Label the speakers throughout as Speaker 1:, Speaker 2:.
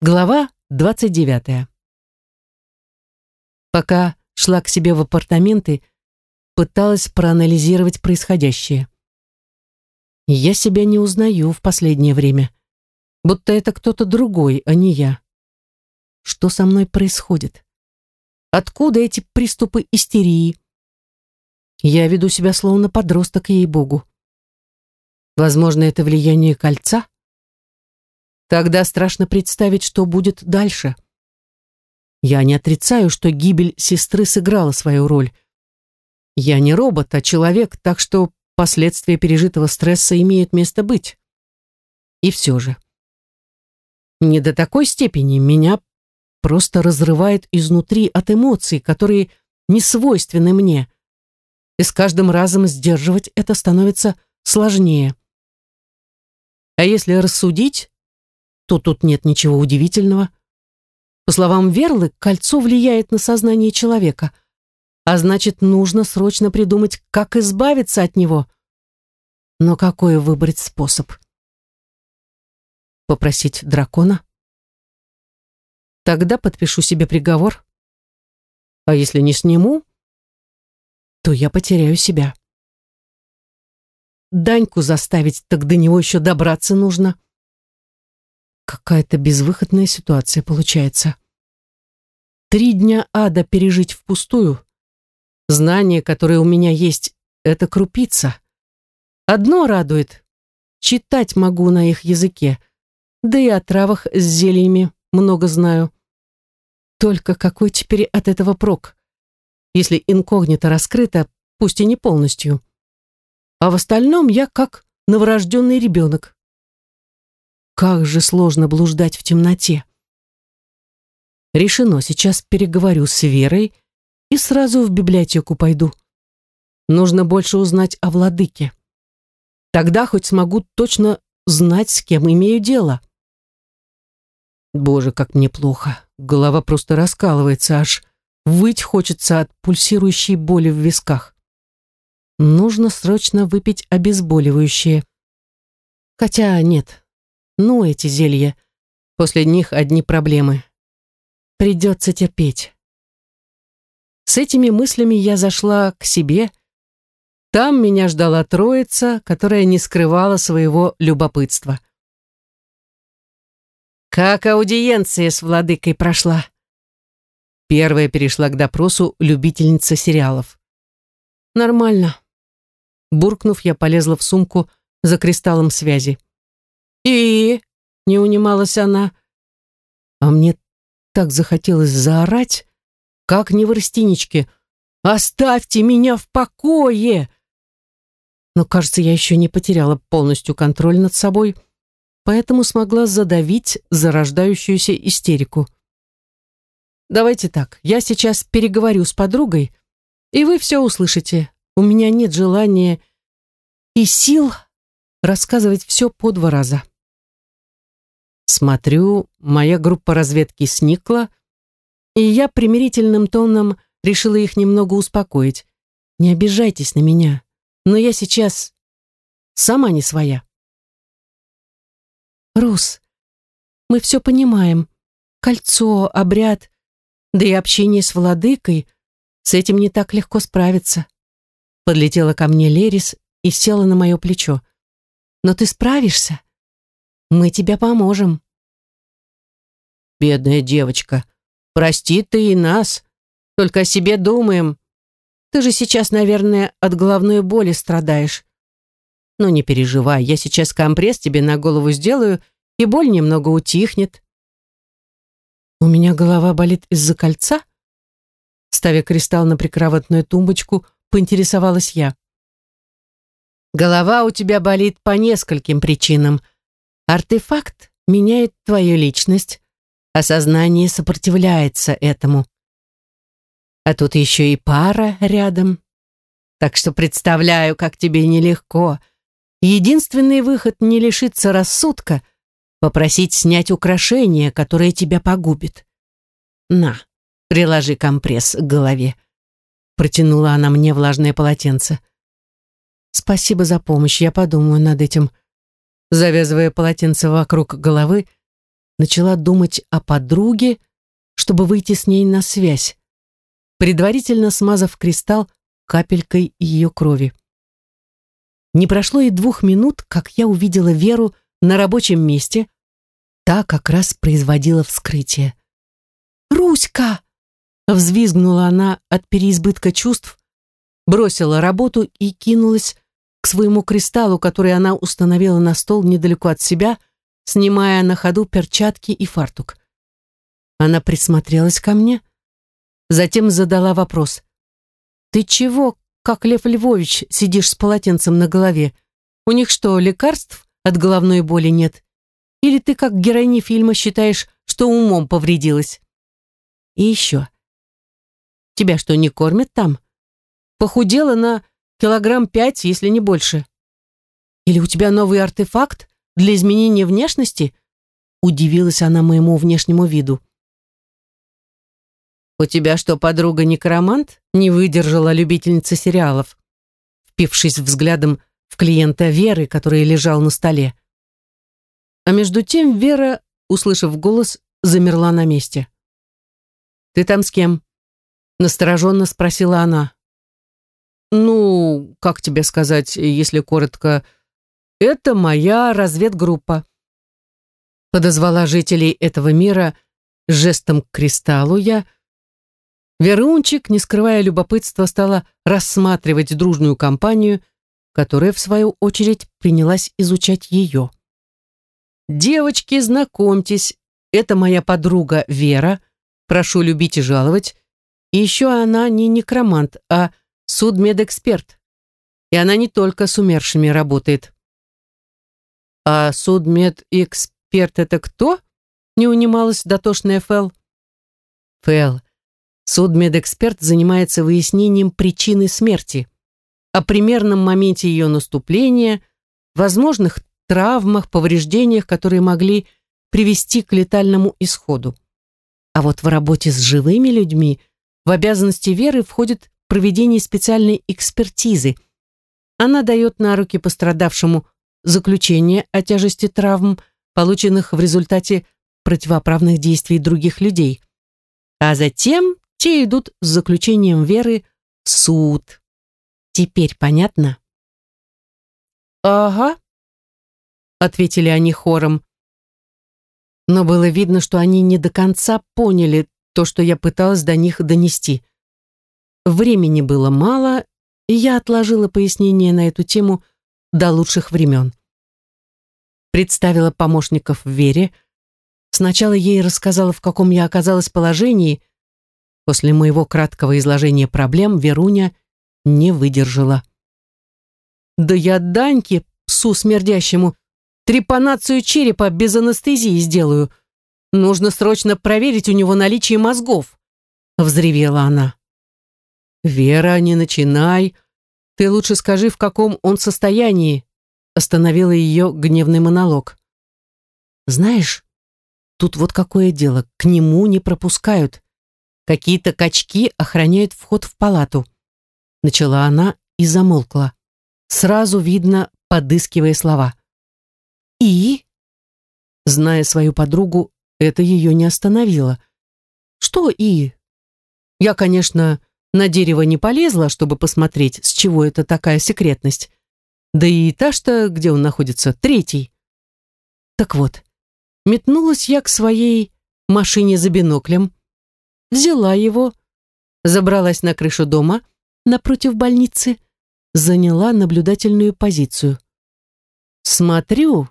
Speaker 1: Глава 29. Пока шла к себе в апартаменты, пыталась проанализировать происходящее. Я себя не узнаю в последнее время, будто это кто-то другой, а не я. Что со мной происходит? Откуда эти приступы истерии? Я веду себя словно подросток, ей-богу. Возможно, это влияние кольца? Тогда страшно представить, что будет дальше. Я не отрицаю, что гибель сестры сыграла свою роль. Я не робот, а человек, так что последствия пережитого стресса имеют место быть. И все же. Не до такой степени меня просто разрывает изнутри от эмоций, которые не свойственны мне. И с каждым разом сдерживать это становится сложнее. А если рассудить, то тут нет ничего удивительного. По словам Верлы, кольцо влияет на сознание человека, а значит, нужно срочно придумать, как избавиться от него. Но какой выбрать способ? Попросить дракона? Тогда подпишу себе приговор. А если не сниму, то я потеряю себя. Даньку заставить, так до него еще добраться нужно. Какая-то безвыходная ситуация получается. Три дня ада пережить впустую. Знание, которое у меня есть, это крупица. Одно радует. Читать могу на их языке. Да и о травах с зельями много знаю. Только какой теперь от этого прок? Если инкогнито раскрыто, пусть и не полностью. А в остальном я как новорожденный ребенок. Как же сложно блуждать в темноте. Решено, сейчас переговорю с Верой и сразу в библиотеку пойду. Нужно больше узнать о владыке. Тогда хоть смогу точно знать, с кем имею дело. Боже, как мне плохо. Голова просто раскалывается, аж выть хочется от пульсирующей боли в висках. Нужно срочно выпить обезболивающее. Хотя нет, ну, эти зелья. После них одни проблемы. Придется терпеть. С этими мыслями я зашла к себе. Там меня ждала троица, которая не скрывала своего любопытства. «Как аудиенция с владыкой прошла?» Первая перешла к допросу любительница сериалов. «Нормально». Буркнув, я полезла в сумку за кристаллом связи. «И?» — не унималась она. А мне так захотелось заорать, как не в растиничке. «Оставьте меня в покое!» Но, кажется, я еще не потеряла полностью контроль над собой, поэтому смогла задавить зарождающуюся истерику. «Давайте так, я сейчас переговорю с подругой, и вы все услышите. У меня нет желания и сил рассказывать все по два раза. Смотрю, моя группа разведки сникла, и я примирительным тоном решила их немного успокоить. Не обижайтесь на меня, но я сейчас сама не своя. Рус, мы все понимаем. Кольцо, обряд, да и общение с владыкой, с этим не так легко справиться. Подлетела ко мне Лерис и села на мое плечо. Но ты справишься? Мы тебе поможем. Бедная девочка, прости ты и нас. Только о себе думаем. Ты же сейчас, наверное, от головной боли страдаешь. Но не переживай, я сейчас компресс тебе на голову сделаю, и боль немного утихнет. У меня голова болит из-за кольца? Ставя кристалл на прикроватную тумбочку, поинтересовалась я. Голова у тебя болит по нескольким причинам. Артефакт меняет твою личность, а сознание сопротивляется этому. А тут еще и пара рядом. Так что представляю, как тебе нелегко. Единственный выход не лишиться рассудка — попросить снять украшение, которое тебя погубит. На, приложи компресс к голове. Протянула она мне влажное полотенце. Спасибо за помощь, я подумаю над этим. Завязывая полотенце вокруг головы, начала думать о подруге, чтобы выйти с ней на связь, предварительно смазав кристалл капелькой ее крови. Не прошло и двух минут, как я увидела Веру на рабочем месте. Та как раз производила вскрытие. «Руська!» — взвизгнула она от переизбытка чувств, бросила работу и кинулась к своему кристаллу, который она установила на стол недалеко от себя, снимая на ходу перчатки и фартук. Она присмотрелась ко мне, затем задала вопрос. «Ты чего, как Лев Львович, сидишь с полотенцем на голове? У них что, лекарств от головной боли нет? Или ты, как героиня фильма, считаешь, что умом повредилась? И еще. Тебя что, не кормят там? Похудела на килограмм пять, если не больше. Или у тебя новый артефакт для изменения внешности? Удивилась она моему внешнему виду. «У тебя что, подруга некромант?» не выдержала любительница сериалов, впившись взглядом в клиента Веры, который лежал на столе. А между тем Вера, услышав голос, замерла на месте. «Ты там с кем?» — настороженно спросила она. «Ну, как тебе сказать, если коротко, это моя разведгруппа». Подозвала жителей этого мира жестом к кристаллу я, Верунчик, не скрывая любопытства, стала рассматривать дружную компанию, которая, в свою очередь, принялась изучать ее. «Девочки, знакомьтесь, это моя подруга Вера, прошу любить и жаловать. И еще она не некромант, а судмедэксперт. И она не только с умершими работает». «А судмедэксперт это кто?» не унималась дотошная Фэл. «Фэл, Судмедэксперт занимается выяснением причины смерти, о примерном моменте ее наступления, возможных травмах, повреждениях, которые могли привести к летальному исходу. А вот в работе с живыми людьми в обязанности Веры входит проведение специальной экспертизы. Она дает на руки пострадавшему заключение о тяжести травм, полученных в результате противоправных действий других людей. А затем те идут с заключением Веры в суд. Теперь понятно? «Ага», — ответили они хором. Но было видно, что они не до конца поняли то, что я пыталась до них донести. Времени было мало, и я отложила пояснение на эту тему до лучших времен. Представила помощников Вере. Сначала ей рассказала, в каком я оказалась положении, После моего краткого изложения проблем Веруня не выдержала. «Да я Даньке, псу смердящему, трепанацию черепа без анестезии сделаю. Нужно срочно проверить у него наличие мозгов», — взревела она. «Вера, не начинай. Ты лучше скажи, в каком он состоянии», — остановила ее гневный монолог. «Знаешь, тут вот какое дело, к нему не пропускают. Какие-то качки охраняют вход в палату. Начала она и замолкла. Сразу видно, подыскивая слова. И? Зная свою подругу, это ее не остановило. Что и? Я, конечно, на дерево не полезла, чтобы посмотреть, с чего это такая секретность. Да и этаж-то, где он находится, третий. Так вот, метнулась я к своей машине за биноклем, взяла его, забралась на крышу дома напротив больницы, заняла наблюдательную позицию. Смотрю,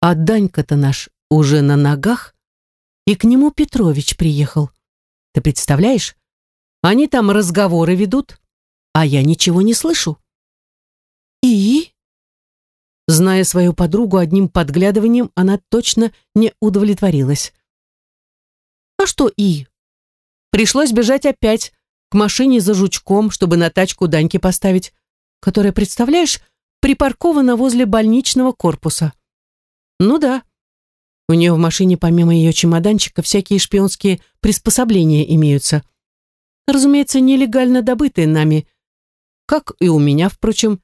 Speaker 1: а Данька-то наш уже на ногах, и к нему Петрович приехал. Ты представляешь? Они там разговоры ведут, а я ничего не слышу. И? Зная свою подругу одним подглядыванием, она точно не удовлетворилась. А что и? Пришлось бежать опять к машине за жучком, чтобы на тачку Даньки поставить, которая, представляешь, припаркована возле больничного корпуса. Ну да, у нее в машине помимо ее чемоданчика всякие шпионские приспособления имеются. Разумеется, нелегально добытые нами, как и у меня, впрочем.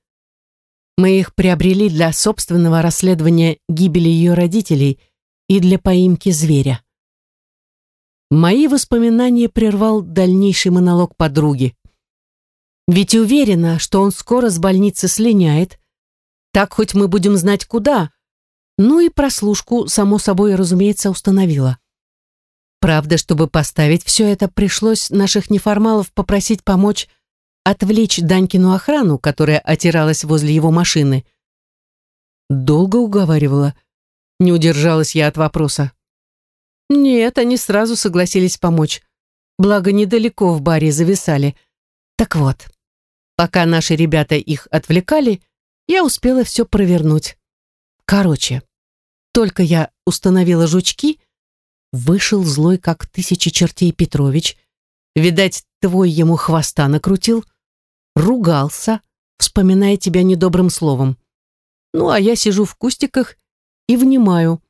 Speaker 1: Мы их приобрели для собственного расследования гибели ее родителей и для поимки зверя. Мои воспоминания прервал дальнейший монолог подруги. Ведь уверена, что он скоро с больницы слиняет. Так хоть мы будем знать куда. Ну и прослушку, само собой, разумеется, установила. Правда, чтобы поставить все это, пришлось наших неформалов попросить помочь отвлечь Данькину охрану, которая отиралась возле его машины. Долго уговаривала. Не удержалась я от вопроса. Нет, они сразу согласились помочь. Благо, недалеко в баре зависали. Так вот, пока наши ребята их отвлекали, я успела все провернуть. Короче, только я установила жучки, вышел злой, как тысячи чертей Петрович. Видать, твой ему хвоста накрутил, ругался, вспоминая тебя недобрым словом. Ну, а я сижу в кустиках и внимаю.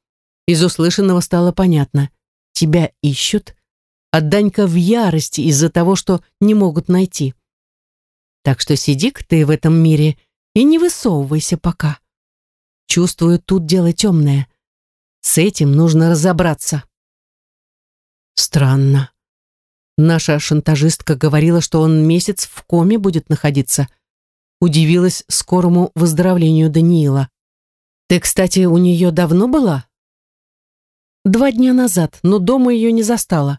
Speaker 1: Из услышанного стало понятно. Тебя ищут, а Данька в ярости из-за того, что не могут найти. Так что сиди-ка ты в этом мире и не высовывайся пока. Чувствую, тут дело темное. С этим нужно разобраться. Странно. Наша шантажистка говорила, что он месяц в коме будет находиться. Удивилась скорому выздоровлению Даниила. Ты, кстати, у нее давно была? Два дня назад, но дома ее не застала.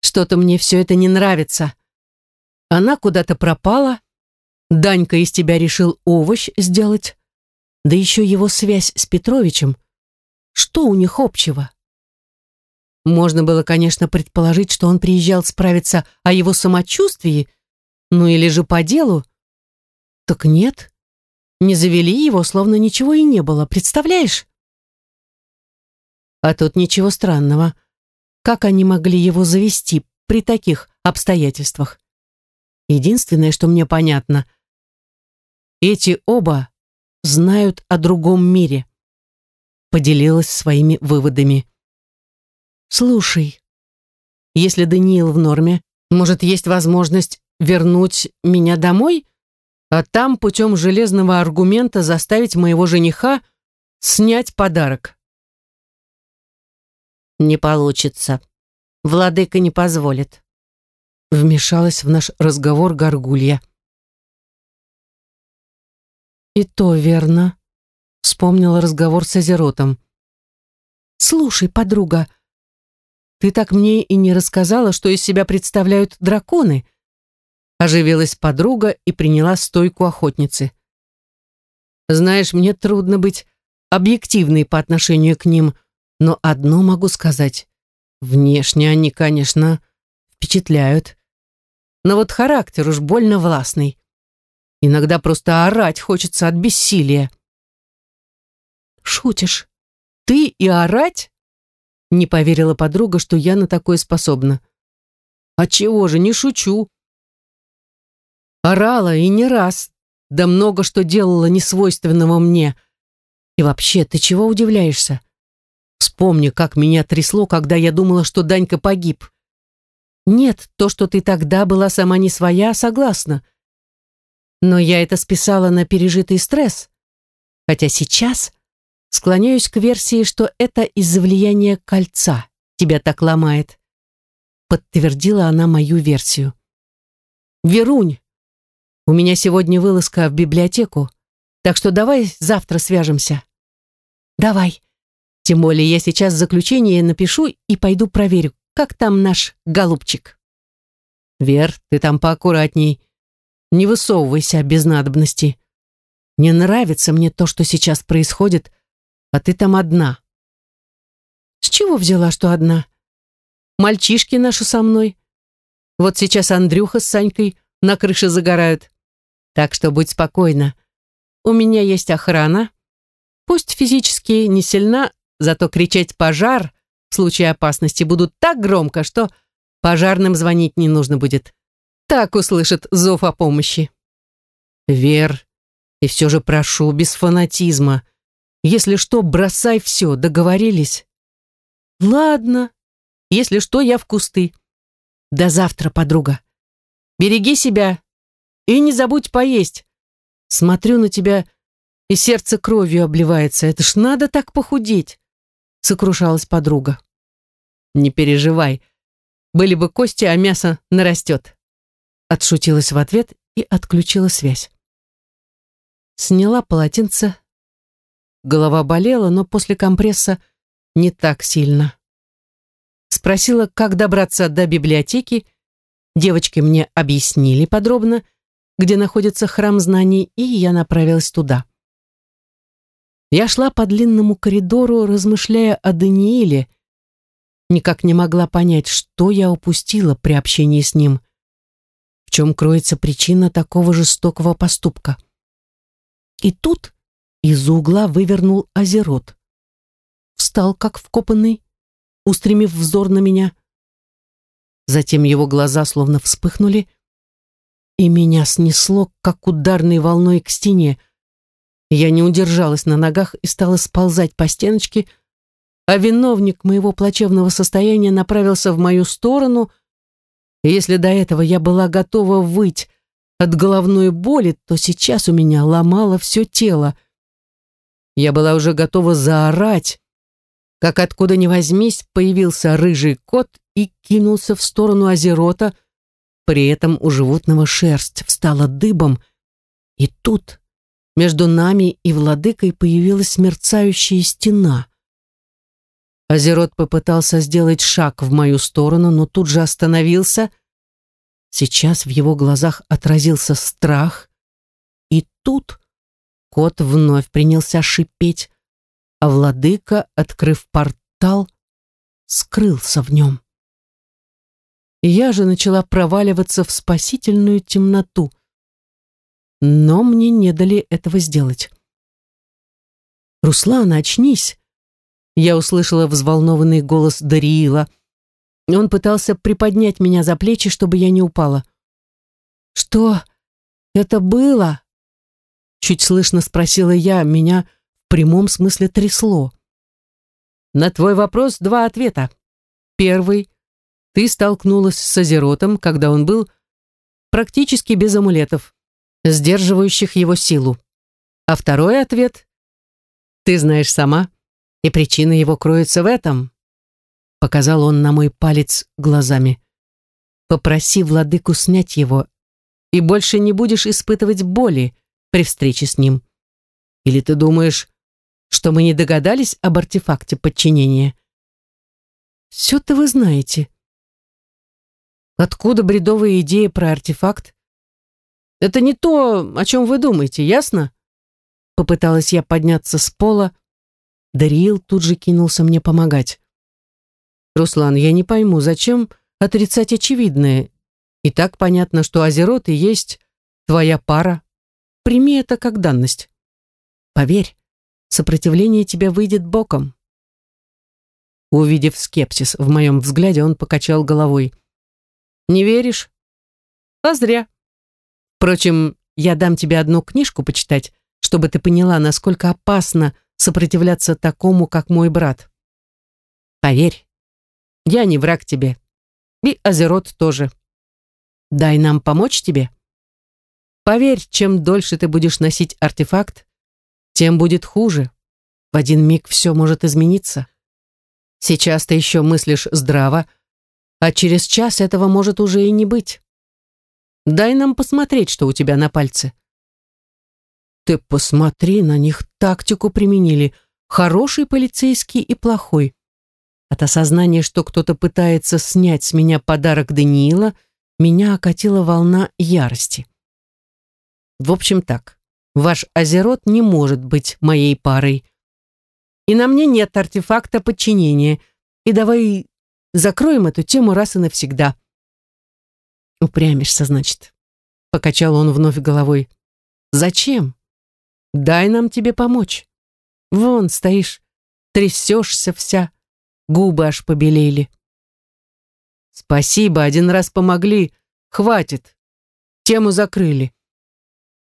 Speaker 1: Что-то мне все это не нравится. Она куда-то пропала. Данька из тебя решил овощ сделать. Да еще его связь с Петровичем. Что у них общего? Можно было, конечно, предположить, что он приезжал справиться о его самочувствии, ну или же по делу. Так нет. Не завели его, словно ничего и не было, представляешь? А тут ничего странного. Как они могли его завести при таких обстоятельствах? Единственное, что мне понятно, эти оба знают о другом мире. Поделилась своими выводами. Слушай, если Даниил в норме, может, есть возможность вернуть меня домой, а там путем железного аргумента заставить моего жениха снять подарок. «Не получится. Владыка не позволит». Вмешалась в наш разговор Горгулья. «И то верно», — вспомнила разговор с Азеротом. «Слушай, подруга, ты так мне и не рассказала, что из себя представляют драконы». Оживилась подруга и приняла стойку охотницы. «Знаешь, мне трудно быть объективной по отношению к ним», но одно могу сказать. Внешне они, конечно, впечатляют. Но вот характер уж больно властный. Иногда просто орать хочется от бессилия. «Шутишь? Ты и орать?» Не поверила подруга, что я на такое способна. «А чего же, не шучу!» Орала и не раз, да много что делала несвойственного мне. И вообще, ты чего удивляешься? Вспомни, как меня трясло, когда я думала, что Данька погиб. Нет, то, что ты тогда была сама не своя, согласна. Но я это списала на пережитый стресс. Хотя сейчас склоняюсь к версии, что это из-за влияния кольца тебя так ломает. Подтвердила она мою версию. Верунь, у меня сегодня вылазка в библиотеку, так что давай завтра свяжемся. Давай. Тем более я сейчас заключение напишу и пойду проверю, как там наш голубчик. Вер, ты там поаккуратней. Не высовывайся без надобности. Не нравится мне то, что сейчас происходит, а ты там одна. С чего взяла, что одна? Мальчишки наши со мной. Вот сейчас Андрюха с Санькой на крыше загорают. Так что будь спокойна. У меня есть охрана. Пусть физически не сильна, Зато кричать «пожар» в случае опасности будут так громко, что пожарным звонить не нужно будет. Так услышат зов о помощи. Вер, и все же прошу, без фанатизма. Если что, бросай все, договорились? Ладно, если что, я в кусты. До завтра, подруга. Береги себя и не забудь поесть. Смотрю на тебя, и сердце кровью обливается. Это ж надо так похудеть. сокрушалась подруга. «Не переживай. Были бы кости, а мясо нарастет». Отшутилась в ответ и отключила связь. Сняла полотенце. Голова болела, но после компресса не так сильно. Спросила, как добраться до библиотеки. Девочки мне объяснили подробно, где находится храм знаний, и я направилась туда. Я шла по длинному коридору, размышляя о Данииле, никак не могла понять, что я упустила при общении с ним. В чем кроется причина такого жестокого поступка? И тут из угла вывернул Азерот. Встал, как вкопанный, устремив взор на меня. Затем его глаза словно вспыхнули, и меня снесло, как ударной волной к стене. Я не удержалась на ногах и стала сползать по стеночке, а виновник моего плачевного состояния направился в мою сторону. И если до этого я была готова выть от головной боли, то сейчас у меня ломало все тело. Я была уже готова заорать, как откуда ни возьмись появился рыжий кот и кинулся в сторону Азерота, при этом у животного шерсть встала дыбом, и тут между нами и владыкой появилась мерцающая стена. Азерот попытался сделать шаг в мою сторону, но тут же остановился. Сейчас в его глазах отразился страх. И тут кот вновь принялся шипеть, а владыка, открыв портал, скрылся в нем. Я же начала проваливаться в спасительную темноту. Но мне не дали этого сделать. «Руслан, очнись!» Я услышала взволнованный голос Дариила. Он пытался приподнять меня за плечи, чтобы я не упала. «Что это было?» Чуть слышно спросила я, меня в прямом смысле трясло. На твой вопрос два ответа. Первый. Ты столкнулась с Азеротом, когда он был практически без амулетов, сдерживающих его силу. А второй ответ. Ты знаешь сама. И причина его кроется в этом. Показал он на мой палец глазами. Попроси владыку снять его, и больше не будешь испытывать боли при встрече с ним. Или ты думаешь, что мы не догадались об артефакте подчинения? Все-то вы знаете. Откуда бредовая идея про артефакт? Это не то, о чем вы думаете, ясно? Попыталась я подняться с пола, Дариил тут же кинулся мне помогать. «Руслан, я не пойму, зачем отрицать очевидное? И так понятно, что Азерот и есть твоя пара. Прими это как данность. Поверь, сопротивление тебе выйдет боком». Увидев скепсис в моем взгляде, он покачал головой. «Не веришь? А зря. Впрочем, я дам тебе одну книжку почитать, чтобы ты поняла, насколько опасно сопротивляться такому, как мой брат. Поверь, я не враг тебе. И Азерот тоже. Дай нам помочь тебе. Поверь, чем дольше ты будешь носить артефакт, тем будет хуже. В один миг все может измениться. Сейчас ты еще мыслишь здраво, а через час этого может уже и не быть. Дай нам посмотреть, что у тебя на пальце. Ты посмотри, на них тактику применили. Хороший полицейский и плохой. От осознания, что кто-то пытается снять с меня подарок Даниила, меня окатила волна ярости. В общем так, ваш Азерот не может быть моей парой. И на мне нет артефакта подчинения. И давай закроем эту тему раз и навсегда. Упрямишься, значит. Покачал он вновь головой. Зачем? Дай нам тебе помочь. Вон стоишь, трясешься вся, губы аж побелели. Спасибо, один раз помогли, хватит. Тему закрыли.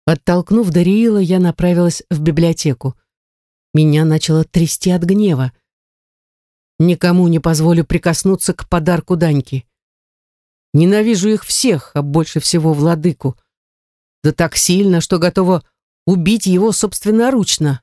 Speaker 1: Оттолкнув Дариила, я направилась в библиотеку. Меня начало трясти от гнева. Никому не позволю прикоснуться к подарку Даньки. Ненавижу их всех, а больше всего владыку. Да так сильно, что готова убить его собственноручно.